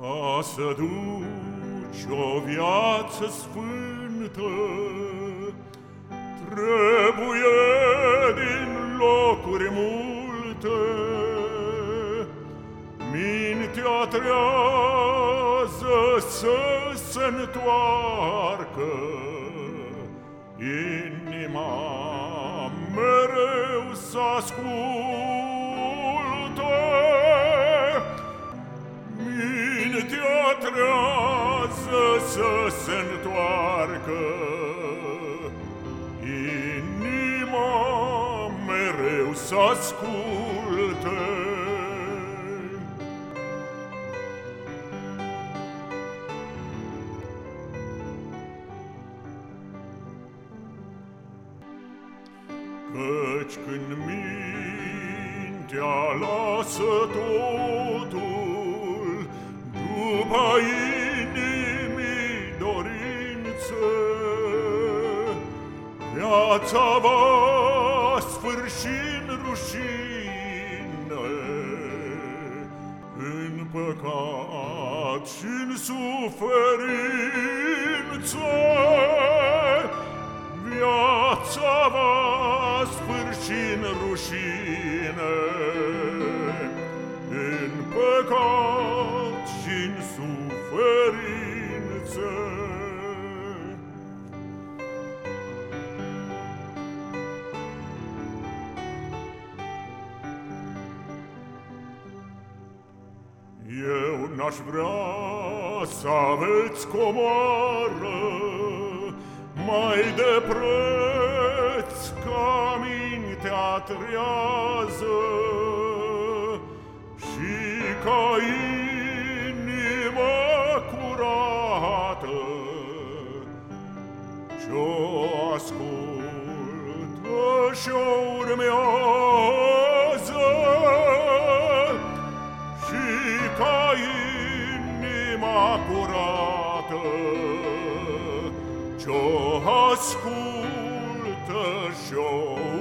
Ca să duci o viață sfântă, Trebuie din locuri multe, Mintea trează să se întoarcă, Inima mereu să asculte, întoarcă Inima mereu să asculte Căci când mintea lasă totul după inimii Viața va sfârși în rușine, În păcat și în suferință. Viața va sfârși în rușine, Eu n-aș vrea să aveți comoară mai de preț ca mintea trează și ca Și-o ascultă și-o urmează curată Ce-o ascultă și-o